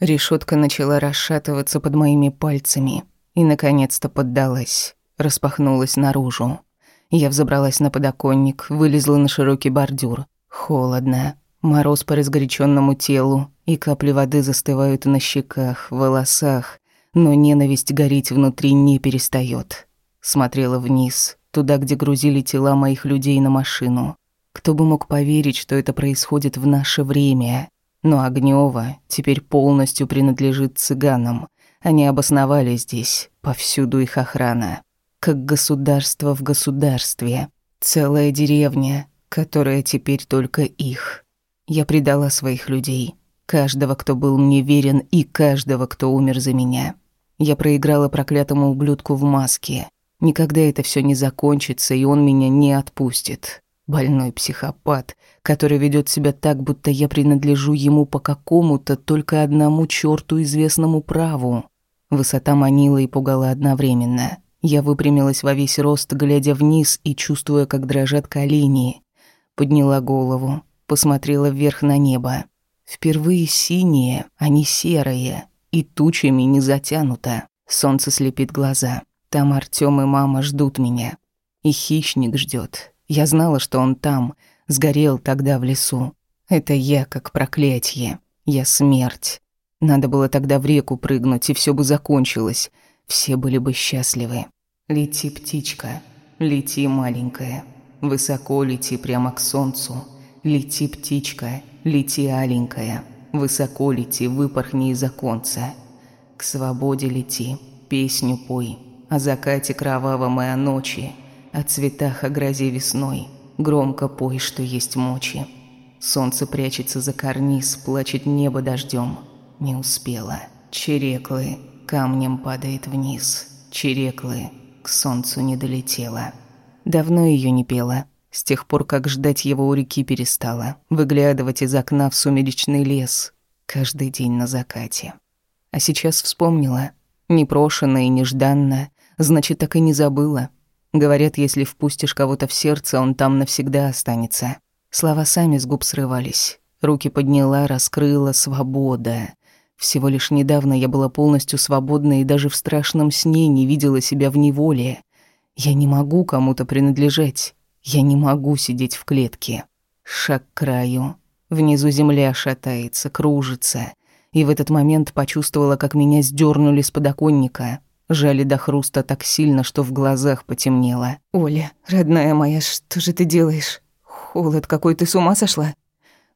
Решетка начала расшатываться под моими пальцами и, наконец-то, поддалась, распахнулась наружу. Я взобралась на подоконник, вылезла на широкий бордюр. Холодно, мороз по разгоряченному телу, и капли воды застывают на щеках, волосах, но ненависть гореть внутри не перестает. Смотрела вниз, туда, где грузили тела моих людей на машину. Кто бы мог поверить, что это происходит в наше время? Но Огнёва теперь полностью принадлежит цыганам. Они обосновались здесь, повсюду их охрана. Как государство в государстве. Целая деревня, которая теперь только их. Я предала своих людей. Каждого, кто был мне верен, и каждого, кто умер за меня. Я проиграла проклятому ублюдку в маске. Никогда это все не закончится, и он меня не отпустит. Больной психопат, который ведет себя так, будто я принадлежу ему по какому-то только одному черту известному праву. Высота манила и пугала одновременно. Я выпрямилась во весь рост, глядя вниз и чувствуя, как дрожат колени. Подняла голову, посмотрела вверх на небо. Впервые синие, а не серые, и тучами не затянуто. Солнце слепит глаза. Там Артём и мама ждут меня. И хищник ждет. Я знала, что он там, сгорел тогда в лесу. Это я как проклятие. Я смерть. Надо было тогда в реку прыгнуть, и все бы закончилось. Все были бы счастливы. Лети, птичка, лети, маленькая. Высоко лети прямо к солнцу. Лети, птичка, лети, аленькая. Высоко лети, выпорхни из оконца. К свободе лети, песню пой. О закате кровавом и о ночи. О цветах, о грозе весной. Громко пой, что есть мочи. Солнце прячется за карниз, плачет небо дождем. Не успела. Череклы камнем падает вниз. Череклы к солнцу не долетела. Давно ее не пела. С тех пор, как ждать его у реки перестала. Выглядывать из окна в сумеречный лес. Каждый день на закате. А сейчас вспомнила. Непрошено и нежданно. Значит, так и не забыла. Говорят, если впустишь кого-то в сердце, он там навсегда останется. Слова сами с губ срывались. Руки подняла, раскрыла. Свобода. Всего лишь недавно я была полностью свободна и даже в страшном сне не видела себя в неволе. Я не могу кому-то принадлежать. Я не могу сидеть в клетке. Шаг к краю. Внизу земля шатается, кружится. И в этот момент почувствовала, как меня сдернули с подоконника. Жали до хруста так сильно, что в глазах потемнело. «Оля, родная моя, что же ты делаешь? Холод какой, ты с ума сошла?»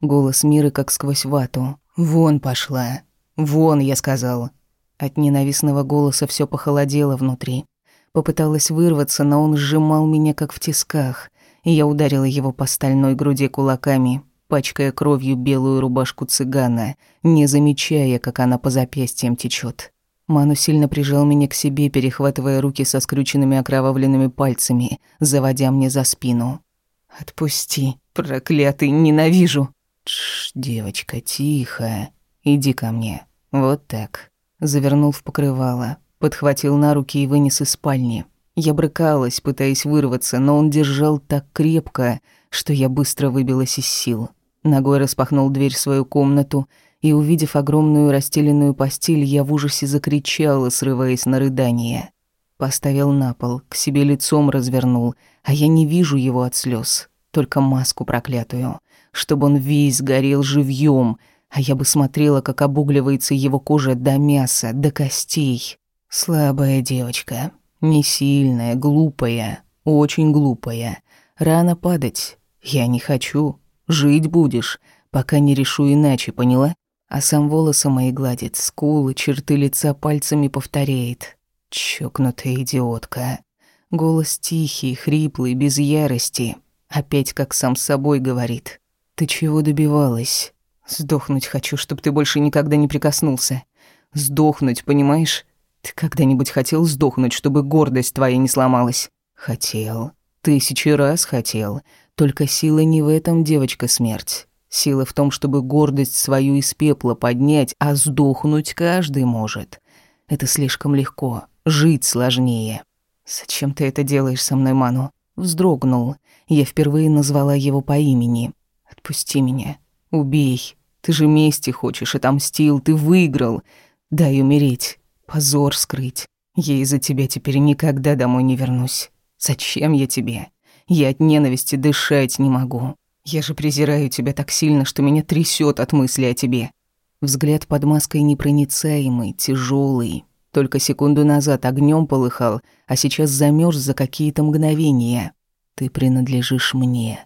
Голос Миры как сквозь вату. «Вон пошла. Вон, я сказал». От ненавистного голоса все похолодело внутри. Попыталась вырваться, но он сжимал меня как в тисках, и я ударила его по стальной груди кулаками, пачкая кровью белую рубашку цыгана, не замечая, как она по запястьям течет. Ману сильно прижал меня к себе, перехватывая руки со скрюченными окровавленными пальцами, заводя мне за спину. «Отпусти, проклятый, ненавижу!» «Тш, девочка, тихо. Иди ко мне. Вот так». Завернул в покрывало, подхватил на руки и вынес из спальни. Я брыкалась, пытаясь вырваться, но он держал так крепко, что я быстро выбилась из сил. Ногой распахнул дверь в свою комнату и, увидев огромную расстеленную постель, я в ужасе закричала, срываясь на рыдание. Поставил на пол, к себе лицом развернул, а я не вижу его от слез, только маску проклятую, чтобы он весь горел живьем, а я бы смотрела, как обугливается его кожа до мяса, до костей. Слабая девочка, не сильная, глупая, очень глупая. Рано падать. Я не хочу. Жить будешь, пока не решу иначе, поняла? А сам волосы мои гладит, скулы, черты лица пальцами повторяет. Чокнутая идиотка. Голос тихий, хриплый, без ярости. Опять как сам с собой говорит. «Ты чего добивалась? Сдохнуть хочу, чтобы ты больше никогда не прикоснулся. Сдохнуть, понимаешь? Ты когда-нибудь хотел сдохнуть, чтобы гордость твоя не сломалась? Хотел. Тысячи раз хотел. Только сила не в этом, девочка, смерть. Сила в том, чтобы гордость свою из пепла поднять, а сдохнуть каждый может. Это слишком легко. Жить сложнее. «Зачем ты это делаешь со мной, Ману?» Вздрогнул. Я впервые назвала его по имени. «Отпусти меня. Убей. Ты же мести хочешь, отомстил, ты выиграл. Дай умереть, позор скрыть. Я из-за тебя теперь никогда домой не вернусь. Зачем я тебе? Я от ненависти дышать не могу. Я же презираю тебя так сильно, что меня трясет от мысли о тебе. Взгляд под маской непроницаемый, тяжелый. Только секунду назад огнем полыхал, а сейчас замерз за какие-то мгновения. Ты принадлежишь мне.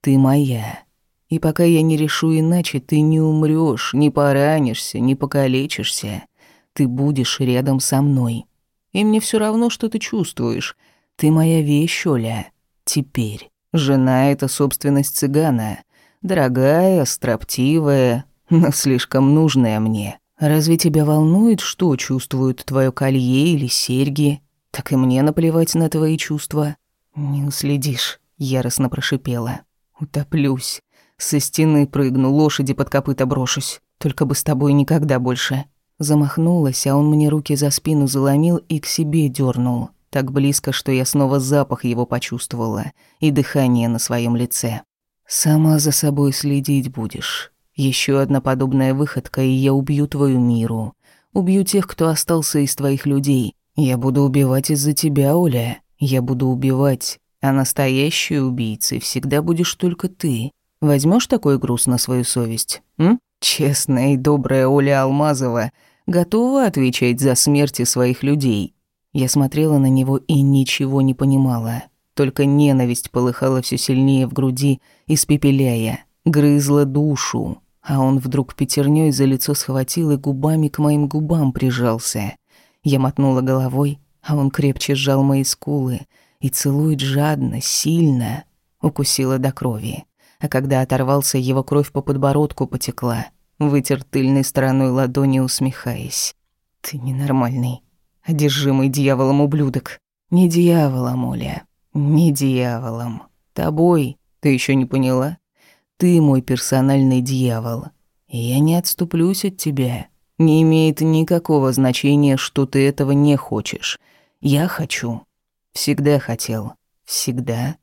Ты моя. И пока я не решу иначе, ты не умрёшь, не поранишься, не покалечишься. Ты будешь рядом со мной. И мне всё равно, что ты чувствуешь. Ты моя вещь, Оля. Теперь. Жена — это собственность цыгана. Дорогая, строптивая, но слишком нужная мне. Разве тебя волнует, что чувствуют твое колье или серьги? Так и мне наплевать на твои чувства. Не уследишь, яростно прошипела. Утоплюсь. Со стены прыгну, лошади под копыта брошусь. Только бы с тобой никогда больше. Замахнулась, а он мне руки за спину заломил и к себе дернул. Так близко, что я снова запах его почувствовала и дыхание на своем лице. «Сама за собой следить будешь. Еще одна подобная выходка, и я убью твою миру. Убью тех, кто остался из твоих людей. Я буду убивать из-за тебя, Оля. Я буду убивать. А настоящей убийцей всегда будешь только ты. Возьмешь такой груз на свою совесть? М? Честная и добрая Оля Алмазова готова отвечать за смерти своих людей. Я смотрела на него и ничего не понимала. Только ненависть полыхала все сильнее в груди, испепеляя, грызла душу а он вдруг пятерней за лицо схватил и губами к моим губам прижался. Я мотнула головой, а он крепче сжал мои скулы и целует жадно, сильно, укусила до крови. А когда оторвался, его кровь по подбородку потекла, вытер тыльной стороной ладони, усмехаясь. «Ты ненормальный, одержимый дьяволом ублюдок. Не дьяволом, Оля, не дьяволом. Тобой, ты еще не поняла? Ты мой персональный дьявол. И я не отступлюсь от тебя. Не имеет никакого значения, что ты этого не хочешь. Я хочу. Всегда хотел. Всегда.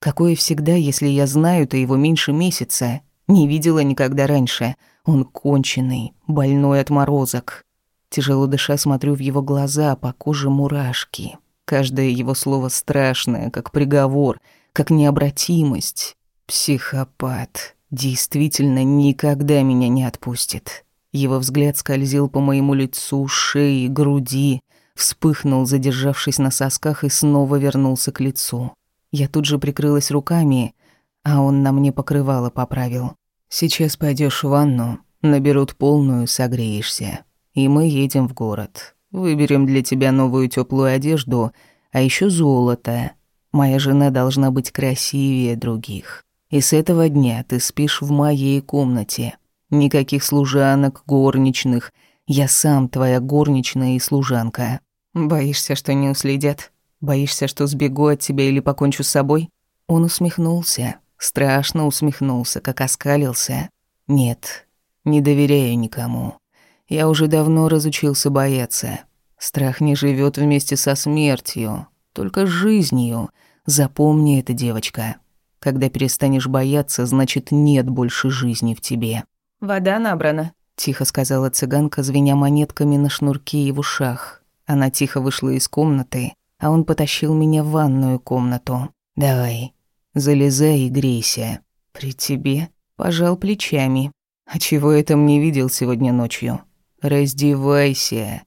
Какое всегда, если я знаю ты его меньше месяца? Не видела никогда раньше. Он конченый, больной от морозок. Тяжело дыша смотрю в его глаза, по коже мурашки. Каждое его слово страшное, как приговор, как необратимость. Психопат. Действительно никогда меня не отпустит. Его взгляд скользил по моему лицу, шее, груди, вспыхнул, задержавшись на сосках, и снова вернулся к лицу. Я тут же прикрылась руками, а он на мне покрывало поправил. «Сейчас пойдешь в ванну, наберут полную, согреешься. И мы едем в город. Выберем для тебя новую теплую одежду, а еще золото. Моя жена должна быть красивее других. И с этого дня ты спишь в моей комнате. Никаких служанок, горничных. Я сам твоя горничная и служанка. Боишься, что не уследят? Боишься, что сбегу от тебя или покончу с собой?» Он усмехнулся, страшно усмехнулся, как оскалился. «Нет, не доверяю никому. Я уже давно разучился бояться. Страх не живет вместе со смертью, только с жизнью. Запомни это, девочка. Когда перестанешь бояться, значит, нет больше жизни в тебе. «Вода набрана», — тихо сказала цыганка, звеня монетками на шнурке и в ушах. Она тихо вышла из комнаты, а он потащил меня в ванную комнату. «Давай, залезай и грейся. При тебе?» Пожал плечами. «А чего я там не видел сегодня ночью? Раздевайся.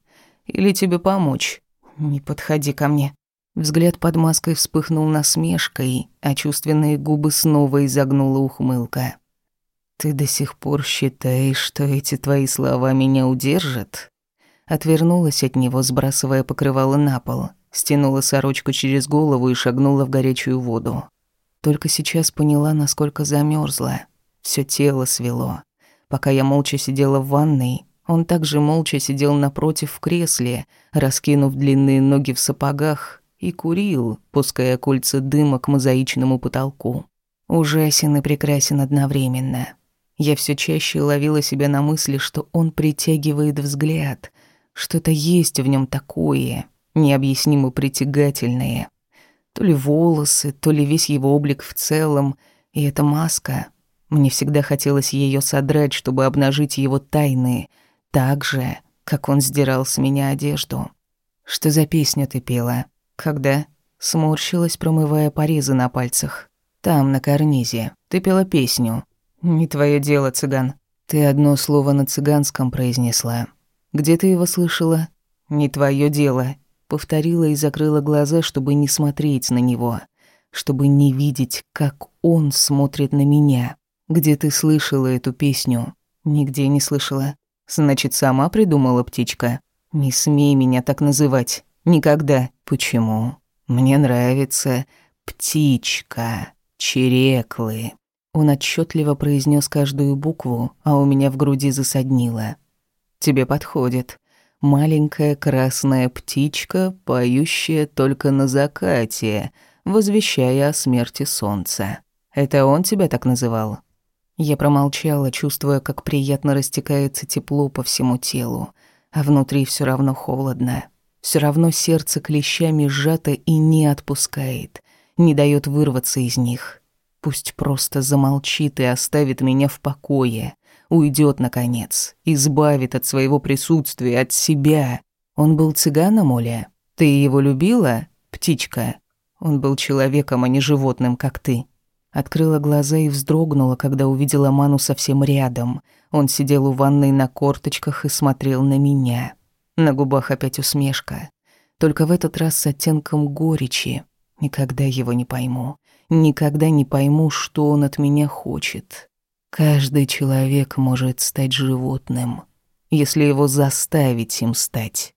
Или тебе помочь?» «Не подходи ко мне», Взгляд под маской вспыхнул насмешкой, а чувственные губы снова изогнула ухмылка. «Ты до сих пор считаешь, что эти твои слова меня удержат?» Отвернулась от него, сбрасывая покрывало на пол, стянула сорочку через голову и шагнула в горячую воду. Только сейчас поняла, насколько замерзла. Все тело свело. Пока я молча сидела в ванной, он также молча сидел напротив в кресле, раскинув длинные ноги в сапогах и курил, пуская кольца дыма к мозаичному потолку. Ужасен и прекрасен одновременно. Я все чаще ловила себя на мысли, что он притягивает взгляд. Что-то есть в нем такое, необъяснимо притягательное. То ли волосы, то ли весь его облик в целом, и эта маска. Мне всегда хотелось ее содрать, чтобы обнажить его тайны, так же, как он сдирал с меня одежду. «Что за песню ты пела? Когда?» Сморщилась, промывая порезы на пальцах. «Там, на карнизе. Ты пела песню. Не твое дело, цыган. Ты одно слово на цыганском произнесла. Где ты его слышала? Не твое дело. Повторила и закрыла глаза, чтобы не смотреть на него, чтобы не видеть, как он смотрит на меня. Где ты слышала эту песню? Нигде не слышала. Значит, сама придумала птичка. Не смей меня так называть. Никогда. Почему? Мне нравится птичка, череклы. Он отчетливо произнес каждую букву, а у меня в груди засаднило. «Тебе подходит. Маленькая красная птичка, поющая только на закате, возвещая о смерти солнца. Это он тебя так называл?» Я промолчала, чувствуя, как приятно растекается тепло по всему телу, а внутри все равно холодно. Все равно сердце клещами сжато и не отпускает, не дает вырваться из них. Пусть просто замолчит и оставит меня в покое. Уйдет, наконец. Избавит от своего присутствия, от себя. Он был цыганом, Оля? Ты его любила, птичка? Он был человеком, а не животным, как ты. Открыла глаза и вздрогнула, когда увидела Ману совсем рядом. Он сидел у ванной на корточках и смотрел на меня. На губах опять усмешка. Только в этот раз с оттенком горечи. Никогда его не пойму. Никогда не пойму, что он от меня хочет. Каждый человек может стать животным, если его заставить им стать.